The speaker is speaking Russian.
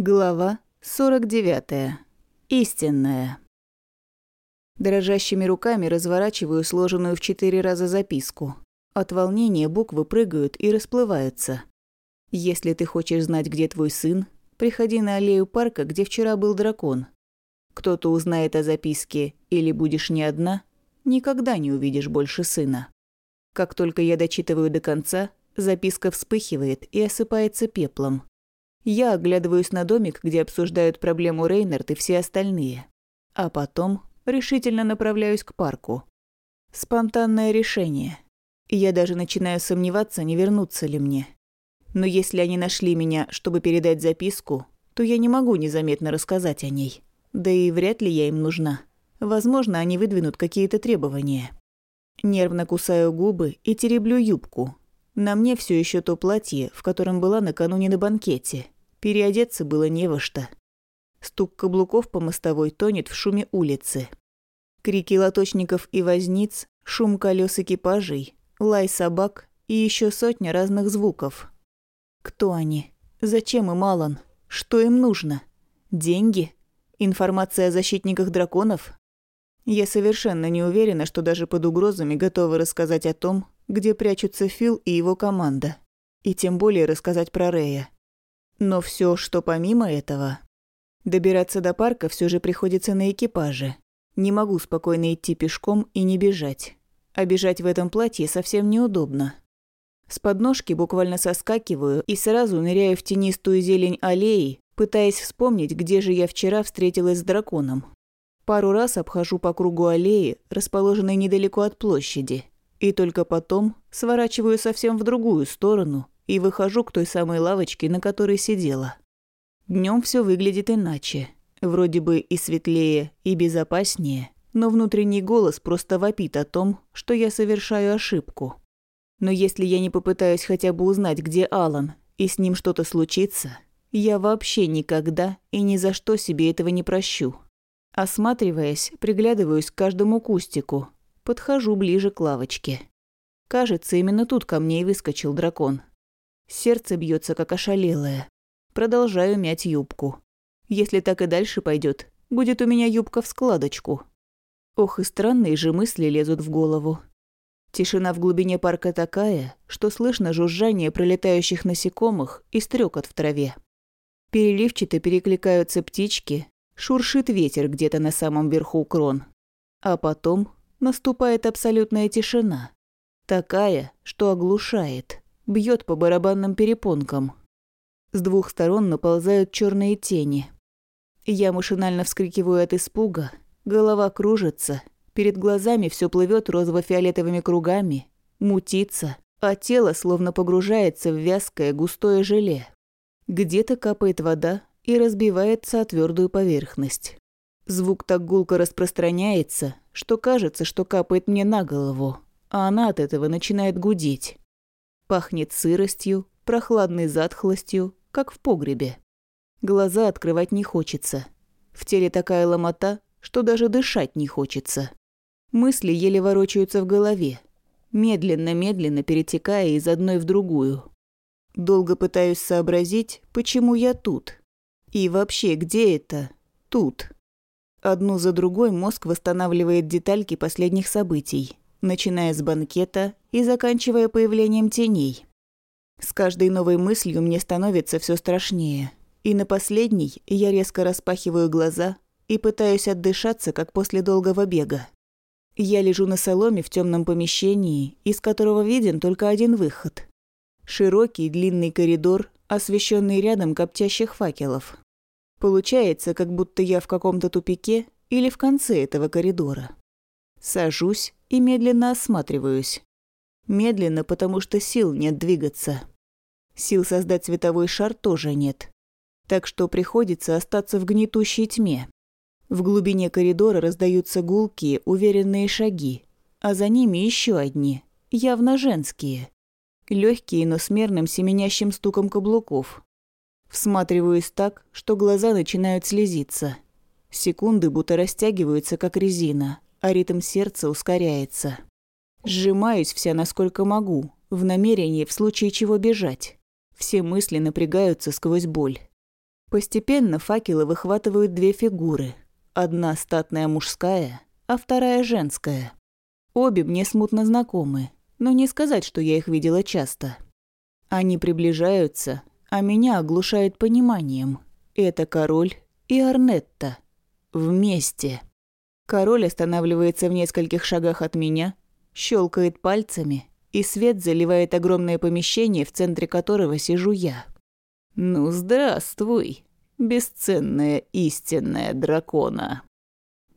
Глава 49. Истинная. Дрожащими руками разворачиваю сложенную в четыре раза записку. От волнения буквы прыгают и расплываются. Если ты хочешь знать, где твой сын, приходи на аллею парка, где вчера был дракон. Кто-то узнает о записке или будешь не одна, никогда не увидишь больше сына. Как только я дочитываю до конца, записка вспыхивает и осыпается пеплом. Я оглядываюсь на домик, где обсуждают проблему Рейнард и все остальные. А потом решительно направляюсь к парку. Спонтанное решение. Я даже начинаю сомневаться, не вернуться ли мне. Но если они нашли меня, чтобы передать записку, то я не могу незаметно рассказать о ней. Да и вряд ли я им нужна. Возможно, они выдвинут какие-то требования. Нервно кусаю губы и тереблю юбку, на мне все еще то платье, в котором была накануне на банкете. Переодеться было не во что. Стук каблуков по мостовой тонет в шуме улицы. Крики лоточников и возниц, шум колес экипажей, лай собак и еще сотня разных звуков. Кто они? Зачем им Алан? Что им нужно? Деньги? Информация о защитниках драконов? Я совершенно не уверена, что даже под угрозами готова рассказать о том, где прячутся Фил и его команда. И тем более рассказать про Рея. Но все, что помимо этого... Добираться до парка все же приходится на экипаже. Не могу спокойно идти пешком и не бежать. А бежать в этом платье совсем неудобно. С подножки буквально соскакиваю и сразу ныряю в тенистую зелень аллеи, пытаясь вспомнить, где же я вчера встретилась с драконом. Пару раз обхожу по кругу аллеи, расположенной недалеко от площади. И только потом сворачиваю совсем в другую сторону и выхожу к той самой лавочке, на которой сидела. Днем все выглядит иначе. Вроде бы и светлее, и безопаснее, но внутренний голос просто вопит о том, что я совершаю ошибку. Но если я не попытаюсь хотя бы узнать, где Алан, и с ним что-то случится, я вообще никогда и ни за что себе этого не прощу. Осматриваясь, приглядываюсь к каждому кустику, Подхожу ближе к лавочке. Кажется, именно тут ко мне и выскочил дракон. Сердце бьется как ошалелое. Продолжаю мять юбку. Если так и дальше пойдет, будет у меня юбка в складочку. Ох, и странные же мысли лезут в голову. Тишина в глубине парка такая, что слышно жужжание пролетающих насекомых и стрекот в траве. Переливчато перекликаются птички, шуршит ветер где-то на самом верху крон. А потом наступает абсолютная тишина. Такая, что оглушает, бьет по барабанным перепонкам. С двух сторон наползают черные тени. Я машинально вскрикиваю от испуга, голова кружится, перед глазами все плывет розово-фиолетовыми кругами, мутится, а тело словно погружается в вязкое густое желе. Где-то капает вода и разбивается о твердую поверхность. Звук так гулко распространяется, что кажется, что капает мне на голову, а она от этого начинает гудеть. Пахнет сыростью, прохладной затхлостью, как в погребе. Глаза открывать не хочется. В теле такая ломота, что даже дышать не хочется. Мысли еле ворочаются в голове, медленно-медленно перетекая из одной в другую. Долго пытаюсь сообразить, почему я тут. И вообще, где это? Тут. Одну за другой мозг восстанавливает детальки последних событий, начиная с банкета и заканчивая появлением теней. С каждой новой мыслью мне становится все страшнее. И на последней я резко распахиваю глаза и пытаюсь отдышаться, как после долгого бега. Я лежу на соломе в темном помещении, из которого виден только один выход. Широкий длинный коридор, освещенный рядом коптящих факелов. Получается, как будто я в каком-то тупике или в конце этого коридора. Сажусь и медленно осматриваюсь. Медленно, потому что сил нет двигаться. Сил создать световой шар тоже нет. Так что приходится остаться в гнетущей тьме. В глубине коридора раздаются гулкие, уверенные шаги, а за ними еще одни, явно женские. Легкие, но с мерным семенящим стуком каблуков. Всматриваюсь так, что глаза начинают слезиться. Секунды будто растягиваются, как резина, а ритм сердца ускоряется. Сжимаюсь вся, насколько могу, в намерении в случае чего бежать. Все мысли напрягаются сквозь боль. Постепенно факелы выхватывают две фигуры. Одна статная мужская, а вторая женская. Обе мне смутно знакомы, но не сказать, что я их видела часто. Они приближаются, а меня оглушает пониманием. Это король и Арнетта. Вместе. Король останавливается в нескольких шагах от меня, щелкает пальцами, и свет заливает огромное помещение, в центре которого сижу я. «Ну, здравствуй, бесценная истинная дракона!»